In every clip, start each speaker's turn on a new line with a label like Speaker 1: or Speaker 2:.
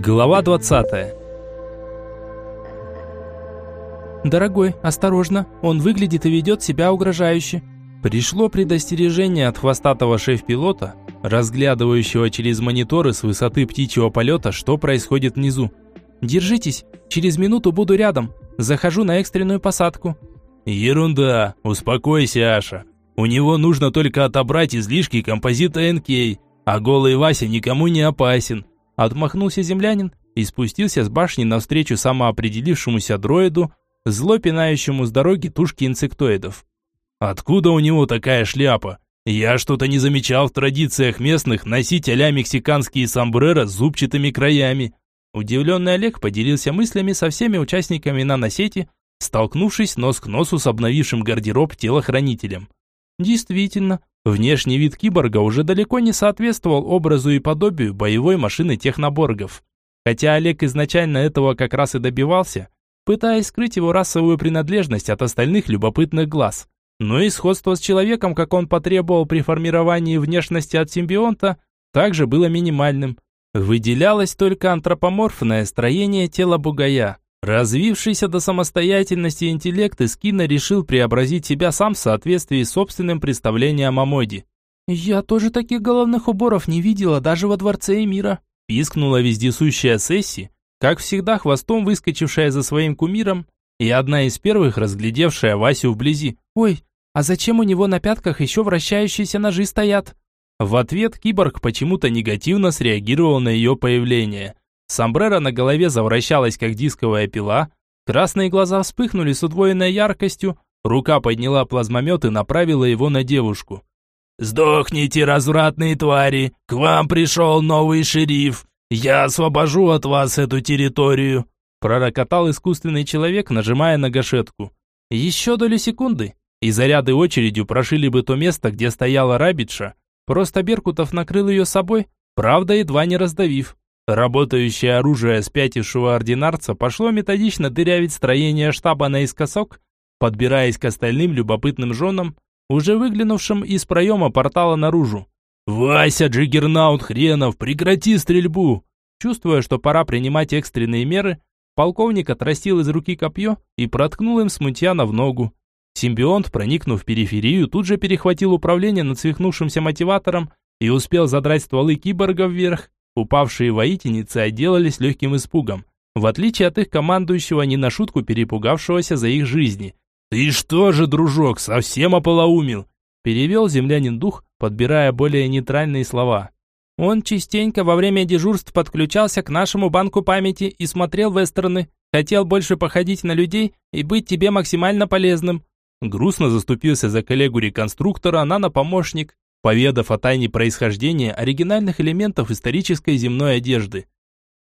Speaker 1: Глава 20.
Speaker 2: Дорогой, осторожно, он выглядит и ведет себя угрожающе.
Speaker 1: Пришло предостережение от хвостатого шеф-пилота, разглядывающего через мониторы с высоты птичьего полета, что происходит внизу.
Speaker 2: Держитесь, через минуту буду рядом. Захожу на экстренную посадку.
Speaker 1: Ерунда, успокойся, Аша. У него нужно только отобрать излишки композита НК, а голый Вася никому не опасен. Отмахнулся землянин и спустился с башни навстречу самоопределившемуся дроиду, зло пинающему с дороги тушки инсектоидов. «Откуда у него такая шляпа? Я что-то не замечал в традициях местных носить а мексиканские сомбреро с зубчатыми краями».
Speaker 2: Удивленный Олег поделился мыслями со всеми участниками наносети, столкнувшись нос к носу с обновившим гардероб телохранителем. Действительно, Внешний вид киборга уже далеко не соответствовал образу и подобию боевой машины техноборгов. Хотя Олег изначально этого как раз и добивался, пытаясь скрыть его расовую принадлежность от остальных любопытных глаз. Но и сходство с человеком, как он потребовал при формировании внешности от симбионта, также было минимальным. Выделялось только антропоморфное строение тела бугая. Развившийся до самостоятельности интеллект Искина решил преобразить себя сам в соответствии с собственным представлением о моде. «Я тоже таких головных уборов не видела даже во Дворце Эмира»,
Speaker 1: пискнула вездесущая Сесси, как всегда хвостом выскочившая за своим кумиром, и одна из первых разглядевшая Васю вблизи.
Speaker 2: «Ой, а зачем у него на пятках еще вращающиеся ножи стоят?»
Speaker 1: В ответ киборг почему-то негативно среагировал на ее появление – Сомбреро на голове завращалась, как дисковая пила, красные глаза вспыхнули с удвоенной яркостью, рука подняла плазмомет и направила его на девушку. «Сдохните, развратные твари! К вам пришел новый шериф! Я освобожу от вас эту территорию!» Пророкотал искусственный человек, нажимая на гашетку. Еще долю секунды, и заряды очередью прошили бы то место, где стояла Рабитша, просто Беркутов накрыл ее собой, правда, едва не раздавив. Работающее оружие спятившего ординарца пошло методично дырявить строение штаба наискосок, подбираясь к остальным любопытным женам, уже выглянувшим из проема портала наружу. «Вася, Джиггернаут хренов, прекрати стрельбу!» Чувствуя, что пора принимать экстренные меры, полковник отрастил из руки копье и проткнул им смутьяна в ногу. Симбионт, проникнув в периферию, тут же перехватил управление над свихнувшимся мотиватором и успел задрать стволы киборга вверх. Упавшие воительницы отделались легким испугом, в отличие от их командующего, не на шутку перепугавшегося за их жизни. «Ты что же, дружок, совсем ополоумил?» Перевел землянин дух, подбирая более нейтральные слова.
Speaker 2: Он частенько во время дежурств подключался к нашему банку памяти и смотрел вестерны. Хотел больше походить на людей и быть тебе максимально полезным.
Speaker 1: Грустно заступился за коллегу-реконструктора нано-помощник, поведав о тайне происхождения оригинальных элементов исторической земной одежды.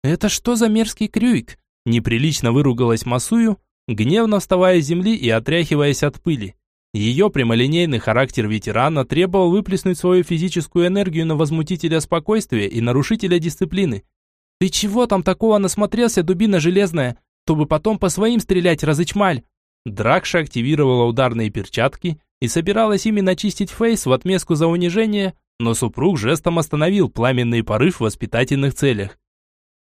Speaker 2: «Это что за мерзкий крюик?» Неприлично выругалась Масую, гневно вставая с земли и отряхиваясь от пыли. Ее прямолинейный характер ветерана требовал выплеснуть свою физическую энергию на возмутителя спокойствия и нарушителя дисциплины. «Ты чего там такого насмотрелся, дубина железная, чтобы потом по своим стрелять, разычмаль?»
Speaker 1: Дракша активировала ударные перчатки и собиралась ими начистить Фейс в отместку за унижение, но супруг жестом остановил пламенный порыв в воспитательных целях.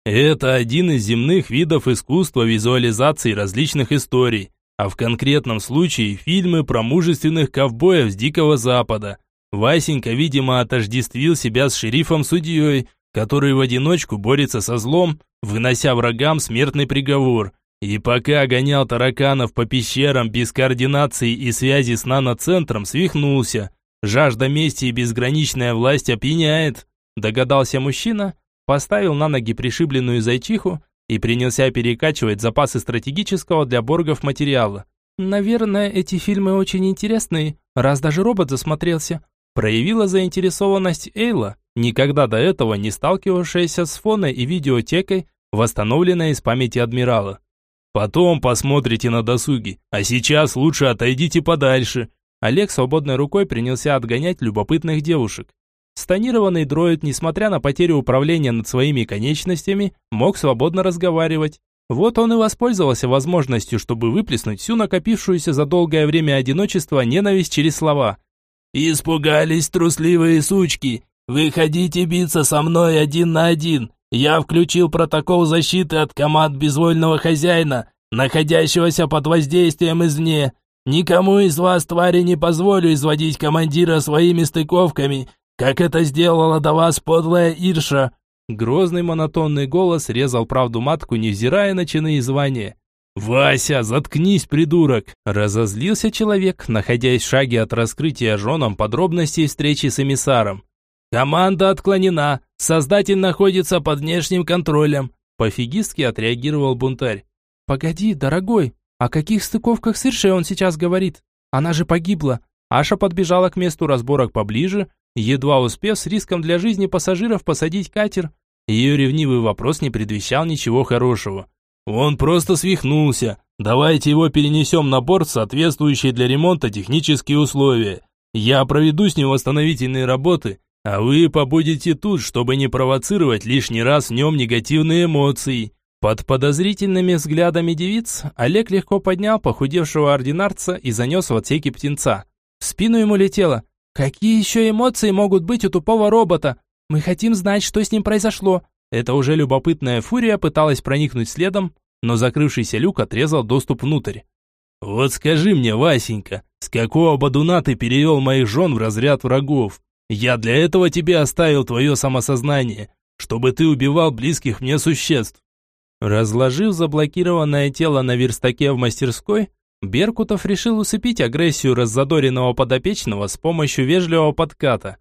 Speaker 1: Это один из земных видов искусства визуализации различных историй, а в конкретном случае фильмы про мужественных ковбоев с Дикого Запада. Васенька, видимо, отождествил себя с шерифом-судьей, который в одиночку борется со злом, вынося врагам смертный приговор, и пока гонял тараканов по пещерам без координации и связи с наноцентром, свихнулся. Жажда мести и безграничная власть опьяняет, догадался мужчина, поставил на ноги пришибленную зайчиху и принялся перекачивать запасы стратегического для боргов материала.
Speaker 2: «Наверное, эти фильмы очень интересные, раз даже робот засмотрелся»,
Speaker 1: проявила заинтересованность Эйла, никогда до этого не сталкивавшаяся с фоной и видеотекой, восстановленной из памяти адмирала. Потом посмотрите на досуги, а сейчас лучше отойдите подальше.
Speaker 2: Олег свободной рукой принялся отгонять любопытных девушек. Станированный дроид, несмотря на потерю управления над своими конечностями, мог свободно разговаривать. Вот он и воспользовался возможностью, чтобы выплеснуть всю накопившуюся за долгое время одиночества ненависть через слова.
Speaker 3: «Испугались трусливые сучки! Вы хотите биться со мной один на один! Я включил протокол защиты от команд безвольного хозяина, находящегося под воздействием извне. Никому из вас, твари, не позволю изводить командира своими стыковками, как это сделала до вас подлая Ирша».
Speaker 2: Грозный монотонный голос резал правду матку, невзирая на чины и звания. «Вася, заткнись, придурок!» Разозлился человек, находясь в шаге от раскрытия женам подробностей встречи с эмиссаром. «Команда отклонена. Создатель находится под внешним контролем», пофигистски отреагировал бунтарь.
Speaker 1: «Погоди, дорогой, о каких стыковках с Иршей он сейчас говорит? Она же погибла».
Speaker 2: Аша подбежала к месту разборок поближе, едва успев с риском для жизни пассажиров посадить катер. Ее ревнивый вопрос не предвещал ничего хорошего. «Он просто свихнулся. Давайте его перенесем на борт, соответствующие для ремонта технические условия. Я проведу с ним восстановительные работы, а вы побудете тут, чтобы не провоцировать лишний раз в нем негативные эмоции». Под подозрительными взглядами девиц Олег легко поднял похудевшего ординарца и занес в отсеке птенца. В спину ему летело. «Какие еще эмоции могут быть у тупого робота? Мы хотим знать, что с ним произошло». Это уже любопытная фурия пыталась проникнуть следом, но закрывшийся люк отрезал доступ внутрь. «Вот скажи мне, Васенька, с какого бодуна ты перевел моих жен в разряд врагов? Я для этого тебе оставил твое самосознание, чтобы ты убивал близких мне существ. Разложив заблокированное тело на верстаке в мастерской, Беркутов решил усыпить агрессию раззадоренного подопечного с помощью вежливого подката.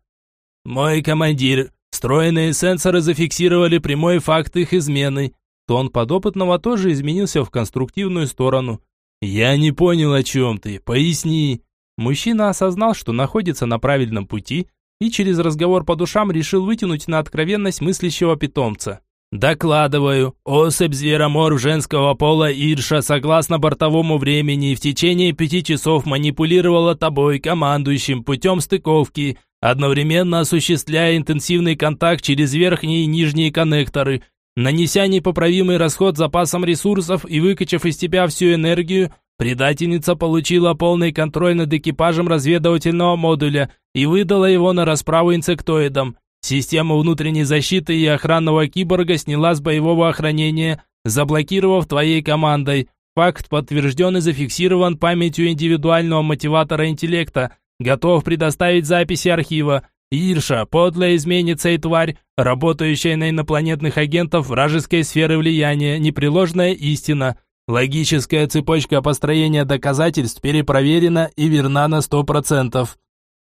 Speaker 2: «Мой командир, встроенные сенсоры зафиксировали прямой факт их измены». Тон подопытного тоже изменился в конструктивную сторону. «Я не понял, о чем ты. Поясни». Мужчина осознал, что находится на правильном пути, и через разговор по душам решил вытянуть на откровенность мыслящего питомца. Докладываю, особь звероморф женского пола Ирша, согласно бортовому времени, в течение пяти часов манипулировала тобой, командующим, путем стыковки, одновременно осуществляя интенсивный контакт через верхние и нижние коннекторы, нанеся непоправимый расход запасом ресурсов и выкачав из тебя всю энергию, предательница получила полный контроль над экипажем разведывательного модуля и выдала его на расправу инсектоидам. Систему внутренней защиты и охранного киборга сняла с боевого охранения, заблокировав твоей командой. Факт подтвержден и зафиксирован памятью индивидуального мотиватора интеллекта. Готов предоставить записи архива. Ирша, подлая изменница и тварь, работающая на инопланетных агентов вражеской сферы влияния, непреложная истина. Логическая цепочка построения доказательств перепроверена и верна на сто процентов.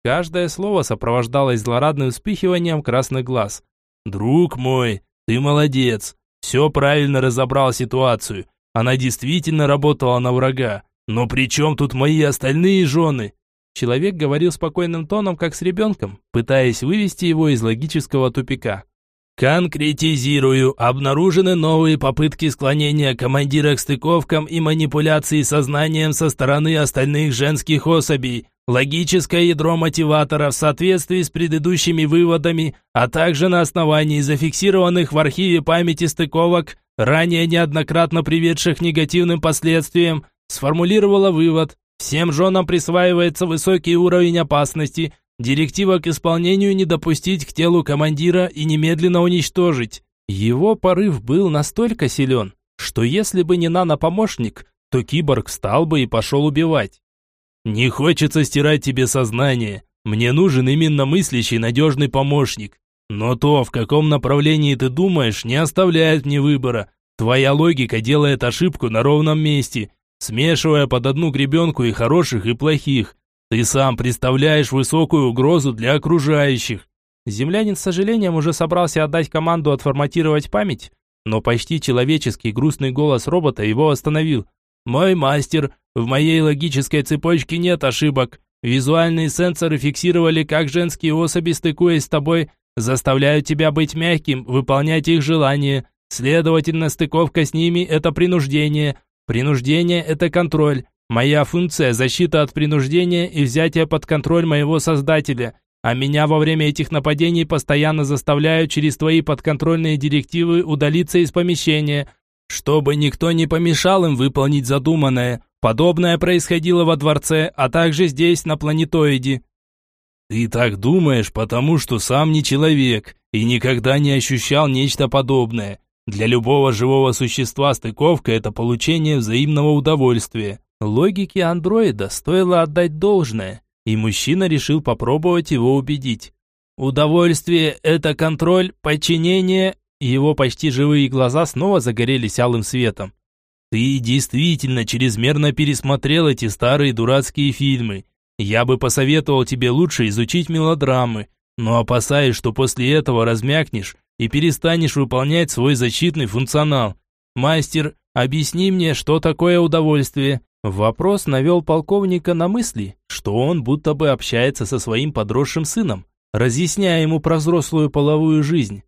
Speaker 2: Каждое слово сопровождалось злорадным вспыхиванием красных глаз. «Друг мой, ты молодец. Все правильно разобрал ситуацию. Она действительно работала на врага. Но при чем тут мои остальные жены?» Человек говорил спокойным тоном, как с ребенком, пытаясь вывести его из логического тупика. Конкретизирую. Обнаружены новые попытки склонения командира к стыковкам и манипуляции сознанием со стороны остальных женских особей. Логическое ядро мотиватора в соответствии с предыдущими выводами, а также на основании зафиксированных в архиве памяти стыковок, ранее неоднократно приведших к негативным последствиям, сформулировала вывод. Всем женам присваивается высокий уровень опасности – Директива к исполнению не допустить к телу командира и немедленно уничтожить. Его порыв был настолько силен, что если бы не нано-помощник, то киборг встал бы и пошел убивать. «Не хочется стирать тебе сознание. Мне нужен именно мыслящий надежный помощник. Но то, в каком направлении ты думаешь, не оставляет мне выбора. Твоя логика делает ошибку на ровном месте, смешивая под одну гребенку и хороших, и плохих. Ты сам представляешь высокую угрозу для окружающих. Землянин с сожалением уже собрался отдать команду отформатировать память, но почти человеческий грустный голос робота его остановил. «Мой мастер, в моей логической цепочке нет ошибок. Визуальные сенсоры фиксировали, как женские особи, стыкуясь с тобой, заставляют тебя быть мягким, выполнять их желания. Следовательно, стыковка с ними – это принуждение. Принуждение – это контроль. Моя функция – защита от принуждения и взятие под контроль моего создателя, а меня во время этих нападений постоянно заставляют через твои подконтрольные директивы удалиться из помещения, чтобы никто не помешал им выполнить задуманное. Подобное происходило во дворце, а также здесь, на планетоиде. Ты так думаешь, потому что сам не человек,
Speaker 3: и никогда не ощущал нечто подобное. Для любого живого существа стыковка – это получение взаимного удовольствия.
Speaker 2: Логике андроида стоило отдать должное, и мужчина решил попробовать его убедить. Удовольствие – это контроль, подчинение. Его почти живые глаза снова загорелись алым светом. Ты действительно чрезмерно пересмотрел эти старые дурацкие фильмы. Я бы посоветовал тебе лучше изучить мелодрамы, но опасаюсь, что после этого размякнешь и перестанешь выполнять свой защитный функционал. Мастер, объясни мне, что такое удовольствие. Вопрос навел полковника на мысли, что он будто бы общается со своим подросшим сыном, разъясняя ему про взрослую половую жизнь.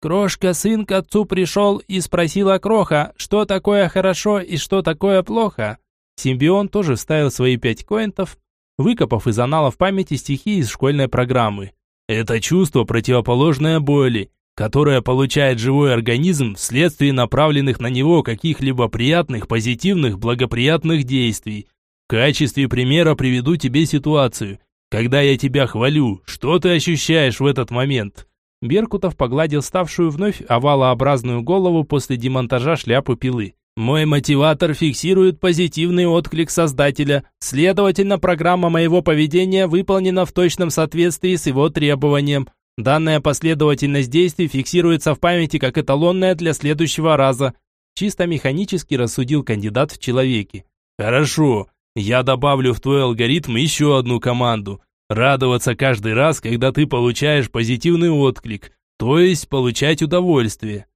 Speaker 2: Крошка-сын к отцу пришел и спросил о Кроха, что такое хорошо и что такое плохо. Симбион тоже вставил свои пять коинтов, выкопав из аналов памяти стихи из школьной программы. Это чувство противоположное боли, которое получает живой организм вследствие направленных на него каких-либо приятных, позитивных, благоприятных действий. В качестве примера приведу тебе ситуацию. Когда я тебя хвалю, что ты ощущаешь в этот момент? Беркутов погладил ставшую вновь овалообразную голову после демонтажа шляпы пилы. Мой мотиватор фиксирует позитивный отклик создателя. Следовательно, программа моего поведения выполнена в точном соответствии с его требованием. Данная последовательность действий фиксируется в памяти как эталонная для следующего раза. Чисто механически рассудил кандидат в человеке. Хорошо, я добавлю в твой алгоритм еще одну команду. Радоваться каждый раз, когда ты получаешь позитивный отклик, то есть получать удовольствие.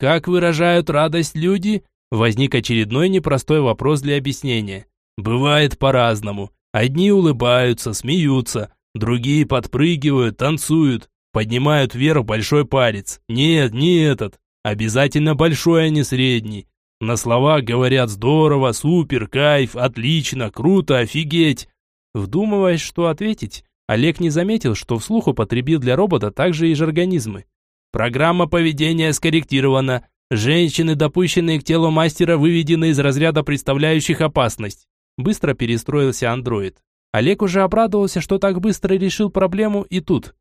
Speaker 2: Как выражают радость люди? Возник очередной непростой вопрос для объяснения. Бывает по-разному. Одни улыбаются, смеются, другие подпрыгивают, танцуют, поднимают вверх большой палец. Нет, не этот. Обязательно большой, а не средний. На словах говорят здорово, супер, кайф, отлично, круто, офигеть. Вдумываясь, что ответить, Олег не заметил, что вслух употребил для робота также и жаргонизмы. Программа поведения скорректирована. Женщины, допущенные к телу мастера, выведены из разряда представляющих опасность. Быстро перестроился андроид. Олег уже обрадовался, что так быстро решил проблему и тут.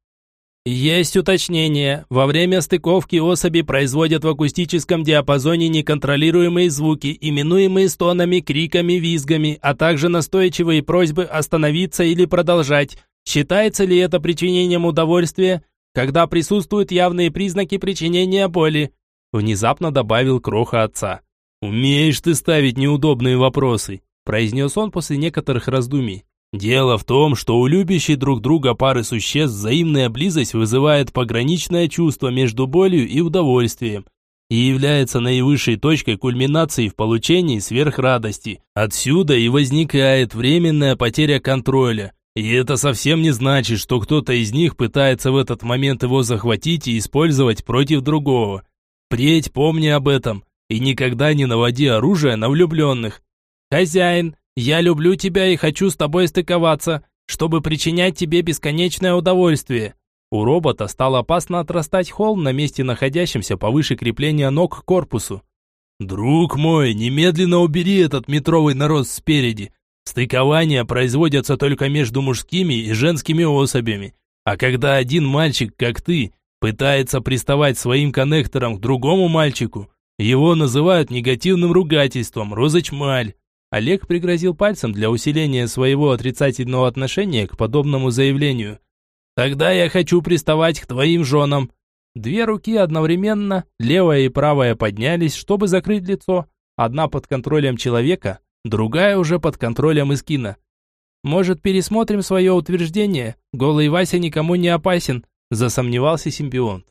Speaker 2: Есть уточнение. Во время стыковки особи производят в акустическом диапазоне неконтролируемые звуки, именуемые стонами, криками, визгами, а также настойчивые просьбы остановиться или продолжать. Считается ли это причинением удовольствия, когда присутствуют явные признаки причинения боли? Внезапно добавил кроха отца. «Умеешь ты ставить неудобные вопросы», произнес он после некоторых раздумий. Дело в том, что у любящей друг друга пары существ взаимная близость вызывает пограничное чувство между болью и удовольствием и является наивысшей точкой кульминации в получении сверхрадости. Отсюда и возникает временная потеря контроля. И это совсем не значит, что кто-то из них пытается в этот момент его захватить и использовать против другого. Впредь помни об этом и никогда не наводи оружие на влюбленных. «Хозяин, я люблю тебя и хочу с тобой стыковаться, чтобы причинять тебе бесконечное удовольствие». У робота стал опасно отрастать холм на месте находящемся повыше крепления ног к корпусу. «Друг мой, немедленно убери этот метровый нарост спереди. Стыкования производятся только между мужскими и женскими особями. А когда один мальчик, как ты, пытается приставать своим коннектором к другому мальчику, его называют негативным ругательством «розочмаль». Олег пригрозил пальцем для усиления своего отрицательного отношения к подобному заявлению. «Тогда я хочу приставать к твоим женам». Две руки одновременно, левая и правая поднялись, чтобы закрыть лицо. Одна под контролем человека, другая уже под контролем Искина. «Может, пересмотрим свое утверждение? Голый Вася никому не опасен», засомневался симбионт.